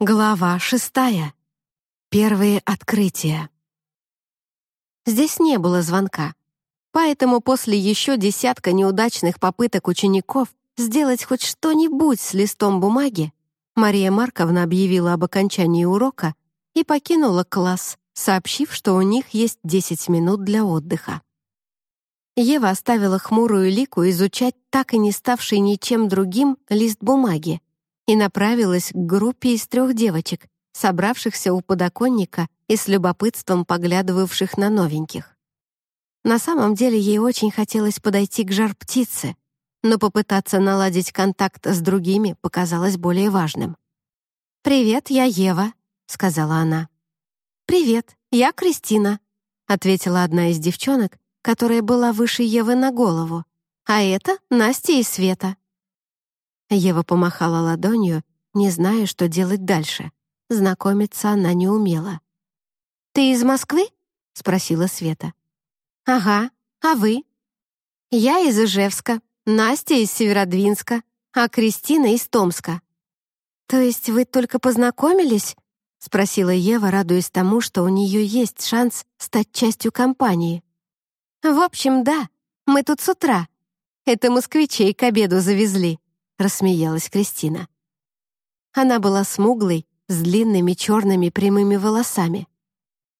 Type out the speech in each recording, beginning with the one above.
Глава шестая. Первые открытия. Здесь не было звонка, поэтому после еще десятка неудачных попыток учеников сделать хоть что-нибудь с листом бумаги, Мария Марковна объявила об окончании урока и покинула класс, сообщив, что у них есть 10 минут для отдыха. Ева оставила хмурую лику изучать так и не ставший ничем другим лист бумаги, и направилась к группе из трех девочек, собравшихся у подоконника и с любопытством поглядывавших на новеньких. На самом деле ей очень хотелось подойти к жар-птице, но попытаться наладить контакт с другими показалось более важным. «Привет, я Ева», — сказала она. «Привет, я Кристина», — ответила одна из девчонок, которая была выше Евы на голову. «А это Настя и Света». Ева помахала ладонью, не зная, что делать дальше. Знакомиться она не умела. «Ты из Москвы?» — спросила Света. «Ага. А вы?» «Я из Ижевска, Настя из Северодвинска, а Кристина из Томска». «То есть вы только познакомились?» — спросила Ева, радуясь тому, что у нее есть шанс стать частью компании. «В общем, да, мы тут с утра. Это москвичей к обеду завезли», — рассмеялась Кристина. Она была смуглой, с длинными черными прямыми волосами.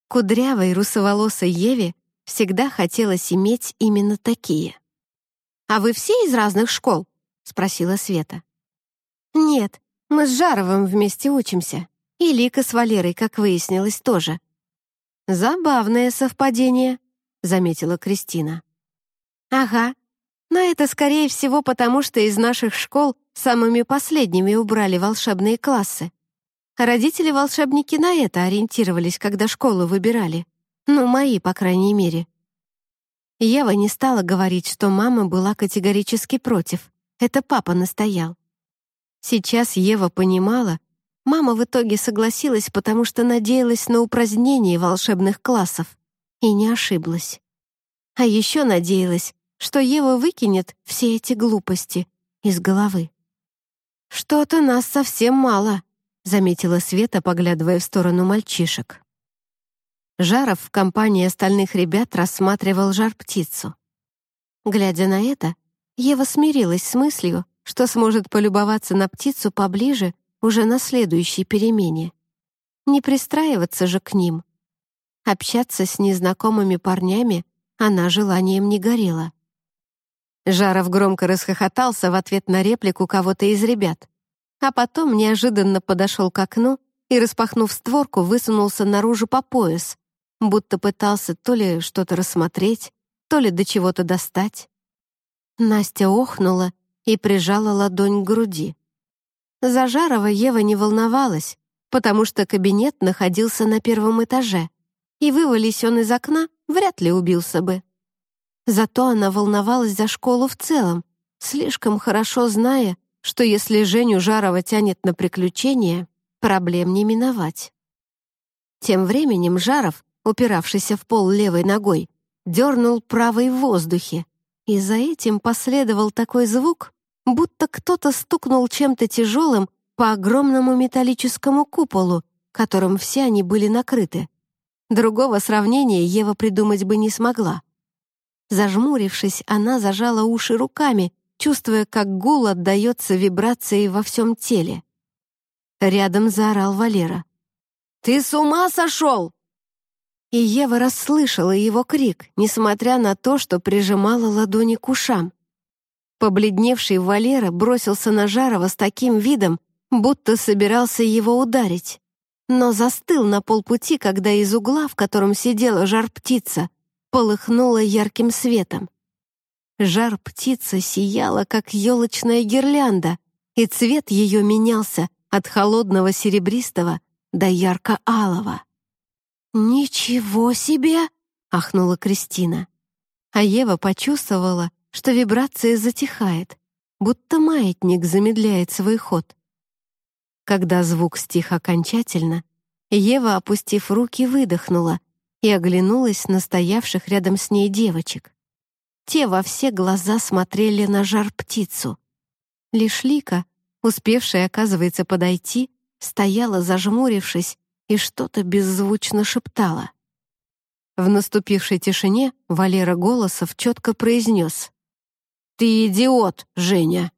Кудрявой русоволосой Еве всегда хотелось иметь именно такие. «А вы все из разных школ?» — спросила Света. «Нет, мы с Жаровым вместе учимся. И Лика с Валерой, как выяснилось, тоже». «Забавное совпадение», — заметила Кристина. «Ага, но это, скорее всего, потому что из наших школ самыми последними убрали волшебные классы. Родители-волшебники на это ориентировались, когда школу выбирали. Ну, мои, по крайней мере. Ева не стала говорить, что мама была категорически против. Это папа настоял. Сейчас Ева понимала, мама в итоге согласилась, потому что надеялась на упразднение волшебных классов. И не ошиблась. А еще надеялась, что Ева выкинет все эти глупости из головы. «Что-то нас совсем мало», — заметила Света, поглядывая в сторону мальчишек. Жаров в компании остальных ребят рассматривал жар-птицу. Глядя на это, Ева смирилась с мыслью, что сможет полюбоваться на птицу поближе уже на следующей перемене. Не пристраиваться же к ним. Общаться с незнакомыми парнями она желанием не горела. Жаров громко расхохотался в ответ на реплику кого-то из ребят, а потом неожиданно подошел к окну и, распахнув створку, высунулся наружу по пояс, будто пытался то ли что-то рассмотреть, то ли до чего-то достать. Настя охнула и прижала ладонь к груди. За Жарова Ева не волновалась, потому что кабинет находился на первом этаже, и вывались он из окна, вряд ли убился бы. Зато она волновалась за школу в целом, слишком хорошо зная, что если Женю Жарова тянет на приключения, проблем не миновать. Тем временем Жаров, упиравшийся в пол левой ногой, дернул правой в воздухе, и за этим последовал такой звук, будто кто-то стукнул чем-то тяжелым по огромному металлическому куполу, которым все они были накрыты. Другого сравнения Ева придумать бы не смогла. Зажмурившись, она зажала уши руками, чувствуя, как гул отдается вибрацией во всем теле. Рядом заорал Валера. «Ты с ума сошел?» И Ева расслышала его крик, несмотря на то, что прижимала ладони к ушам. Побледневший Валера бросился на Жарова с таким видом, будто собирался его ударить, но застыл на полпути, когда из угла, в котором сидела жар-птица, полыхнула ярким светом. Жар птицы сияла, как елочная гирлянда, и цвет ее менялся от холодного серебристого до ярко-алого. «Ничего себе!» — ахнула Кристина. А Ева почувствовала, что вибрация затихает, будто маятник замедляет свой ход. Когда звук стих окончательно, Ева, опустив руки, выдохнула и оглянулась на стоявших рядом с ней девочек. Те во все глаза смотрели на жар-птицу. Лишь Лика, успевшая, оказывается, подойти, стояла, зажмурившись, и что-то беззвучно шептала. В наступившей тишине Валера Голосов четко произнес. «Ты идиот, Женя!»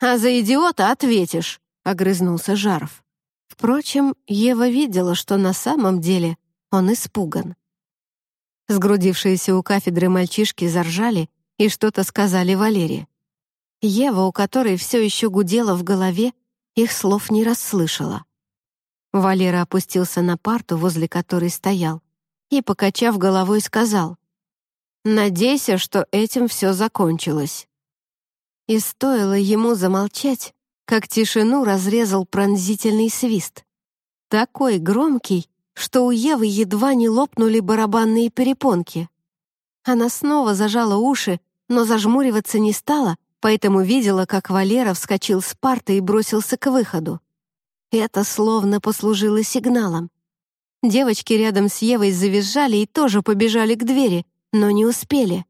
«А за идиота ответишь!» — огрызнулся Жаров. Впрочем, Ева видела, что на самом деле он испуган. Сгрудившиеся у кафедры мальчишки заржали и что-то сказали Валере. Ева, у которой все еще гудела в голове, их слов не расслышала. Валера опустился на парту, возле которой стоял, и, покачав головой, сказал, «Надейся, что этим все закончилось». И стоило ему замолчать, как тишину разрезал пронзительный свист. Такой громкий, что у Евы едва не лопнули барабанные перепонки. Она снова зажала уши, но зажмуриваться не стала, поэтому видела, как Валера вскочил с парты и бросился к выходу. Это словно послужило сигналом. Девочки рядом с Евой завизжали и тоже побежали к двери, но не успели.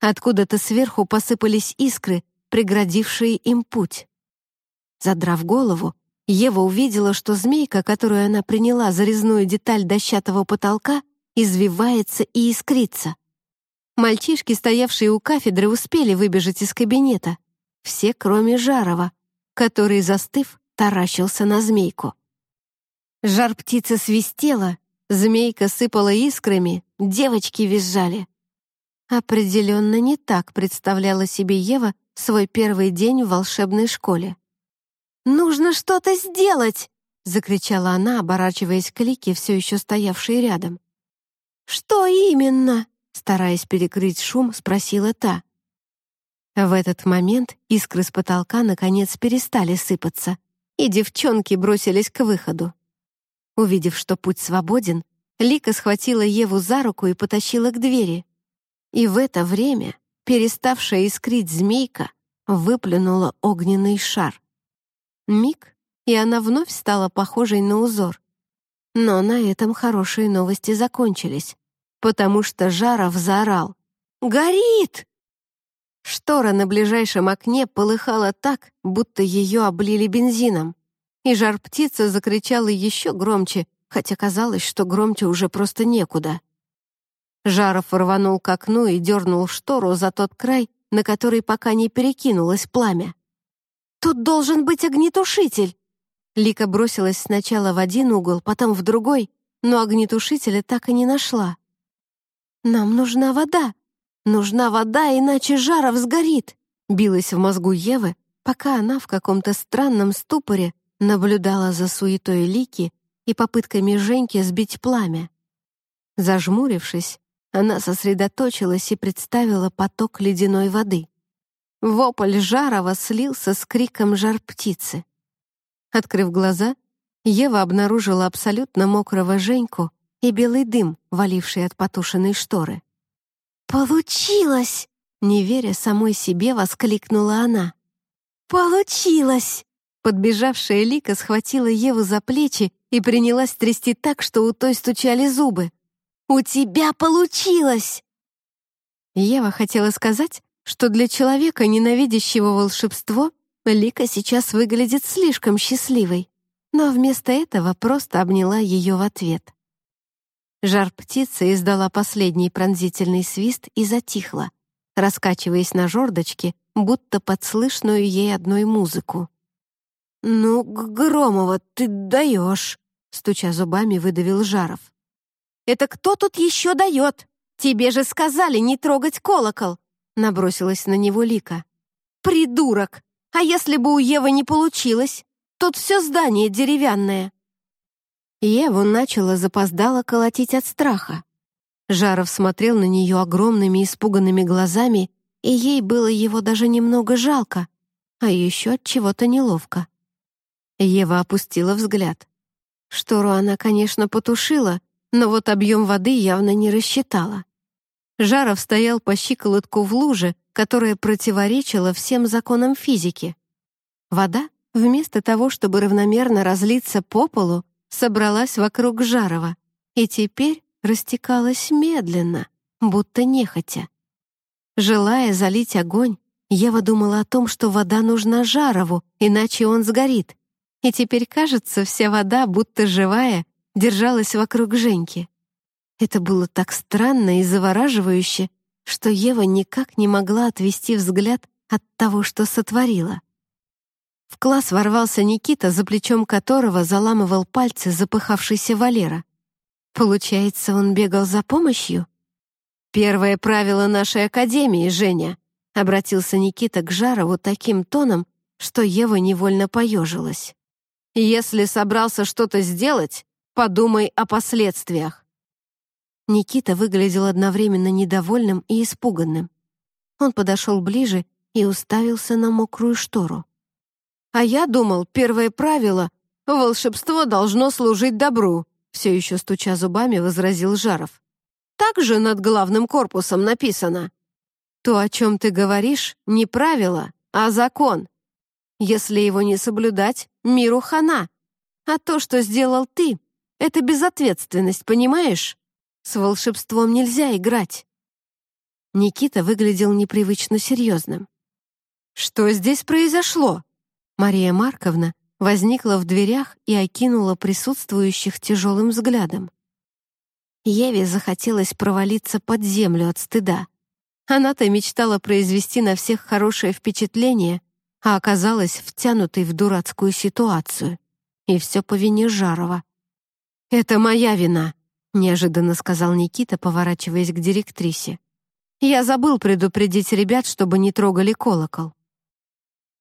Откуда-то сверху посыпались искры, преградившие им путь. Задрав голову, Ева увидела, что змейка, которую она приняла за резную деталь дощатого потолка, извивается и искрится. Мальчишки, стоявшие у кафедры, успели выбежать из кабинета. Все, кроме Жарова, который, застыв, таращился на змейку. Жар птицы свистела, змейка сыпала искрами, девочки визжали. Определенно не так представляла себе Ева свой первый день в волшебной школе. «Нужно что-то сделать!» — закричала она, оборачиваясь к Лике, все еще стоявшей рядом. «Что именно?» — стараясь перекрыть шум, спросила та. В этот момент искры с потолка наконец перестали сыпаться, и девчонки бросились к выходу. Увидев, что путь свободен, Лика схватила Еву за руку и потащила к двери. И в это время переставшая искрить змейка выплюнула огненный шар. Миг, и она вновь стала похожей на узор. Но на этом хорошие новости закончились, потому что Жаров заорал «Горит!». Штора на ближайшем окне полыхала так, будто ее облили бензином. И жар-птица закричала еще громче, хотя казалось, что громче уже просто некуда. Жаров рванул к окну и дернул штору за тот край, на который пока не перекинулось пламя. «Тут должен быть огнетушитель!» Лика бросилась сначала в один угол, потом в другой, но огнетушителя так и не нашла. «Нам нужна вода!» «Нужна вода, иначе Жаров сгорит!» билась в мозгу Евы, пока она в каком-то странном ступоре наблюдала за суетой Лики и попытками Женьки сбить пламя. Зажмурившись, она сосредоточилась и представила поток ледяной воды. Вопль Жарова слился с криком жар птицы. Открыв глаза, Ева обнаружила абсолютно мокрого Женьку и белый дым, валивший от потушенной шторы. «Получилось!» — не веря самой себе, воскликнула она. «Получилось!» Подбежавшая Лика схватила Еву за плечи и принялась трясти так, что у той стучали зубы. «У тебя получилось!» Ева хотела сказать, что для человека, ненавидящего волшебство, Лика сейчас выглядит слишком счастливой, но вместо этого просто обняла ее в ответ. Жар птицы издала последний пронзительный свист и затихла, раскачиваясь на жердочке, будто подслышную ей одной музыку. «Ну, Громова, ты даешь!» — стуча зубами, выдавил Жаров. «Это кто тут еще дает? Тебе же сказали не трогать колокол!» — набросилась на него Лика. «Придурок! А если бы у Евы не получилось? Тут все здание деревянное!» Еву начала запоздало колотить от страха. Жаров смотрел на нее огромными испуганными глазами, и ей было его даже немного жалко, а еще от чего-то неловко. Ева опустила взгляд. Штору она, конечно, потушила, но вот объем воды явно не рассчитала. Жаров стоял по щиколотку в луже, которая противоречила всем законам физики. Вода, вместо того, чтобы равномерно разлиться по полу, собралась вокруг Жарова и теперь растекалась медленно, будто нехотя. Желая залить огонь, Ева думала о том, что вода нужна Жарову, иначе он сгорит. и теперь, кажется, вся вода, будто живая, держалась вокруг Женьки. Это было так странно и завораживающе, что Ева никак не могла отвести взгляд от того, что сотворила. В класс ворвался Никита, за плечом которого заламывал пальцы запыхавшийся Валера. Получается, он бегал за помощью? «Первое правило нашей академии, Женя», — обратился Никита к Жарову таким тоном, что Ева невольно поежилась. «Если собрался что-то сделать, подумай о последствиях». Никита выглядел одновременно недовольным и испуганным. Он подошел ближе и уставился на мокрую штору. «А я думал, первое правило — волшебство должно служить добру», все еще стуча зубами, возразил Жаров также над главным корпусом написано. То, о чем ты говоришь, не правило, а закон. Если его не соблюдать, миру хана. А то, что сделал ты, это безответственность, понимаешь? С волшебством нельзя играть. Никита выглядел непривычно серьезным. «Что здесь произошло?» Мария Марковна возникла в дверях и окинула присутствующих тяжелым взглядом. Еве захотелось провалиться под землю от стыда. Она-то мечтала произвести на всех хорошее впечатление, а оказалась втянутой в дурацкую ситуацию. И все по вине Жарова. «Это моя вина», — неожиданно сказал Никита, поворачиваясь к директрисе. «Я забыл предупредить ребят, чтобы не трогали колокол».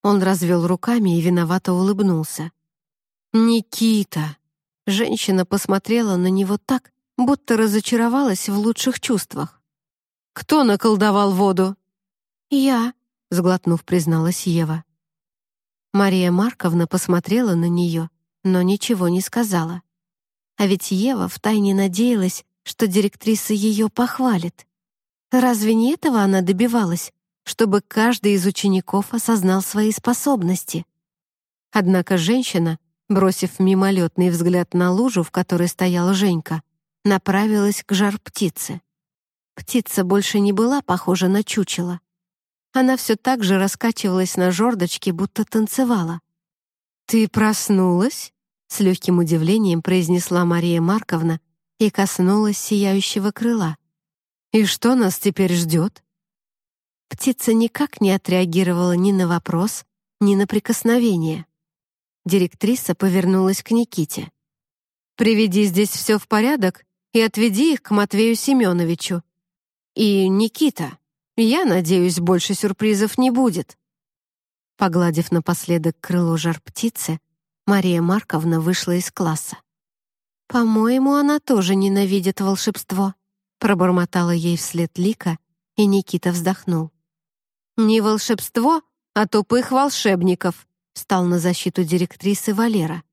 Он развел руками и виновато улыбнулся. «Никита!» Женщина посмотрела на него так, будто разочаровалась в лучших чувствах. «Кто наколдовал воду?» «Я», — сглотнув, призналась Ева. Мария Марковна посмотрела на нее, но ничего не сказала. А ведь Ева втайне надеялась, что директриса ее похвалит. Разве не этого она добивалась, чтобы каждый из учеников осознал свои способности? Однако женщина, бросив мимолетный взгляд на лужу, в которой стояла Женька, направилась к жар-птице. Птица больше не была похожа на чучело. Она все так же раскачивалась на жердочке, будто танцевала. «Ты проснулась?» — с легким удивлением произнесла Мария Марковна и коснулась сияющего крыла. «И что нас теперь ждет?» Птица никак не отреагировала ни на вопрос, ни на прикосновение. Директриса повернулась к Никите. «Приведи здесь все в порядок и отведи их к Матвею Семеновичу. И Никита, я надеюсь, больше сюрпризов не будет». Погладив напоследок крыло жар-птицы, Мария Марковна вышла из класса. «По-моему, она тоже ненавидит волшебство», пробормотала ей вслед Лика, и Никита вздохнул. «Не волшебство, а тупых волшебников», встал на защиту директрисы Валера.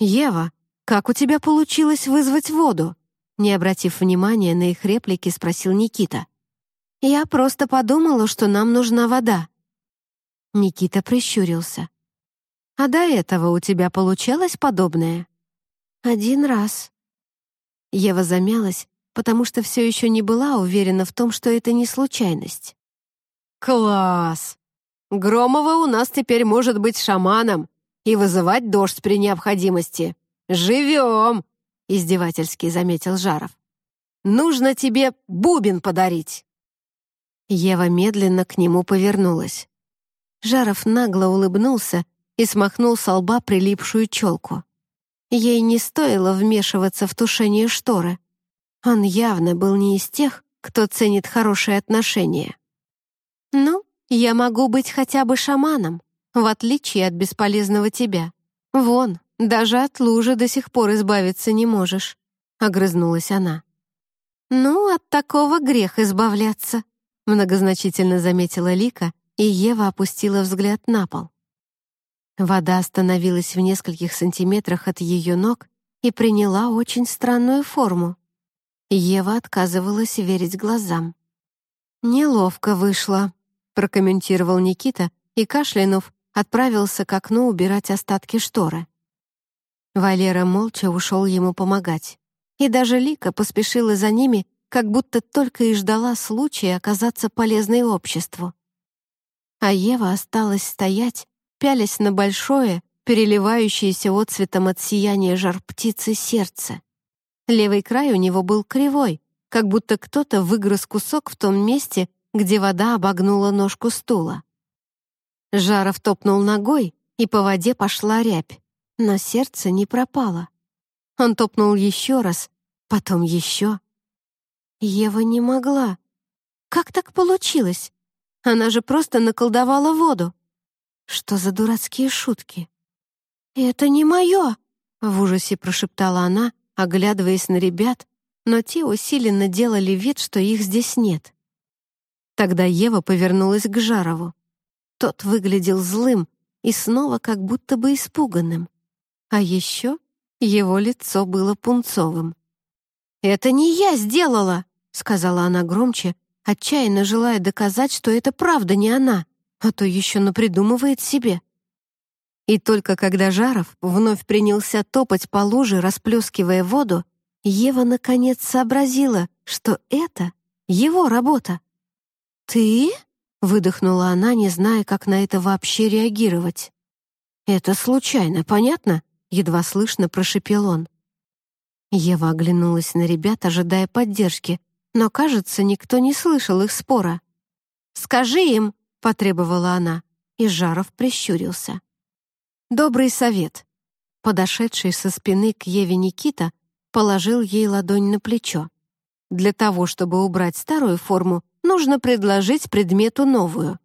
«Ева, как у тебя получилось вызвать воду?» Не обратив внимания на их реплики, спросил Никита. «Я просто подумала, что нам нужна вода». Никита прищурился. «А до этого у тебя получалось подобное?» «Один раз». Ева замялась, потому что все еще не была уверена в том, что это не случайность. «Класс! Громова у нас теперь может быть шаманом и вызывать дождь при необходимости. Живем!» — издевательски заметил Жаров. «Нужно тебе бубен подарить!» Ева медленно к нему повернулась. Жаров нагло улыбнулся и смахнул с лба прилипшую челку. Ей не стоило вмешиваться в тушение шторы. Он явно был не из тех, кто ценит хорошие отношения. «Ну, я могу быть хотя бы шаманом, в отличие от бесполезного тебя. Вон, даже от лужи до сих пор избавиться не можешь», — огрызнулась она. «Ну, от такого грех избавляться», — многозначительно заметила Лика, и Ева опустила взгляд на пол. Вода остановилась в нескольких сантиметрах от ее ног и приняла очень странную форму. Ева отказывалась верить глазам. «Неловко вышло», — прокомментировал Никита и, кашлянув, отправился к окну убирать остатки шторы. Валера молча ушел ему помогать. И даже Лика поспешила за ними, как будто только и ждала случая оказаться полезной обществу. А Ева осталась стоять, пялясь на большое, переливающееся отцветом от сияния жар птицы сердце. Левый край у него был кривой, как будто кто-то выгрыз кусок в том месте, где вода обогнула ножку стула. Жаров топнул ногой, и по воде пошла рябь, но сердце не пропало. Он топнул еще раз, потом еще. Ева не могла. Как так получилось? Она же просто наколдовала воду. Что за дурацкие шутки? «Это не мое!» — в ужасе прошептала она, оглядываясь на ребят, но те усиленно делали вид, что их здесь нет. Тогда Ева повернулась к Жарову. Тот выглядел злым и снова как будто бы испуганным. А еще его лицо было пунцовым. «Это не я сделала!» — сказала она громче, отчаянно желая доказать, что это правда не она, а то еще напридумывает себе. И только когда Жаров вновь принялся топать по луже, расплескивая воду, Ева наконец сообразила, что это его работа. «Ты?» — выдохнула она, не зная, как на это вообще реагировать. «Это случайно, понятно?» — едва слышно прошепел он. Ева оглянулась на ребят, ожидая поддержки, но, кажется, никто не слышал их спора. «Скажи им!» — потребовала она, и Жаров прищурился. «Добрый совет!» Подошедший со спины к Еве Никита положил ей ладонь на плечо. Для того, чтобы убрать старую форму, нужно предложить предмету новую.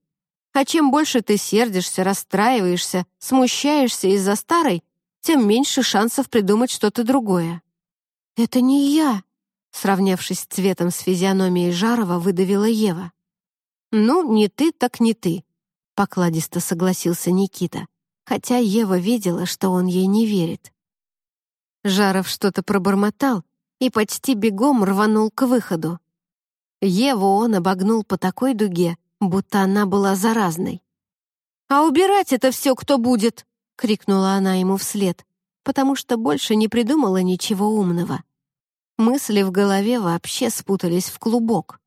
А чем больше ты сердишься, расстраиваешься, смущаешься из-за старой, тем меньше шансов придумать что-то другое. «Это не я», — сравнявшись цветом с физиономией Жарова, выдавила Ева. «Ну, не ты, так не ты», — покладисто согласился Никита, хотя Ева видела, что он ей не верит. Жаров что-то пробормотал и почти бегом рванул к выходу. Еву он обогнул по такой дуге, будто она была заразной. «А убирать это все кто будет?» — крикнула она ему вслед, потому что больше не придумала ничего умного. Мысли в голове вообще спутались в клубок.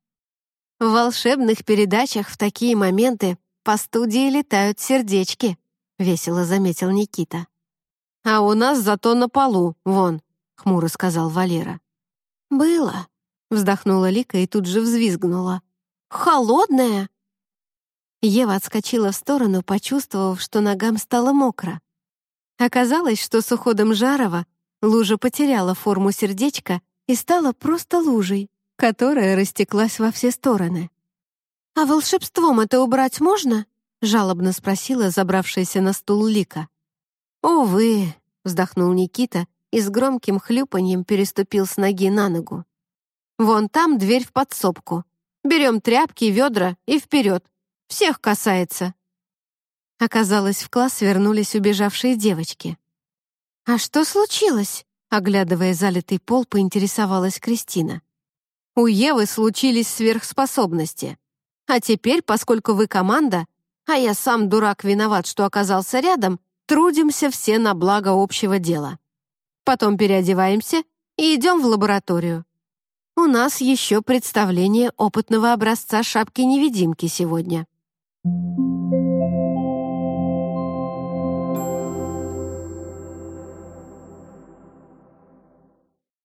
В волшебных передачах в такие моменты по студии летают сердечки, весело заметил Никита. А у нас зато на полу, вон, хмуро сказал Валера. Было, Вздохнула Лика и тут же взвизгнула. «Холодная!» Ева отскочила в сторону, почувствовав, что ногам стало мокро. Оказалось, что с уходом Жарова лужа потеряла форму сердечка и стала просто лужей, которая растеклась во все стороны. «А волшебством это убрать можно?» — жалобно спросила забравшаяся на стул Лика. «Увы», — вздохнул Никита и с громким хлюпаньем переступил с ноги на ногу. Вон там дверь в подсобку. Берем тряпки, ведра и вперед. Всех касается». Оказалось, в класс вернулись убежавшие девочки. «А что случилось?» Оглядывая залитый пол, поинтересовалась Кристина. «У Евы случились сверхспособности. А теперь, поскольку вы команда, а я сам дурак виноват, что оказался рядом, трудимся все на благо общего дела. Потом переодеваемся и идем в лабораторию. У нас еще представление опытного образца шапки-невидимки сегодня. Thank you.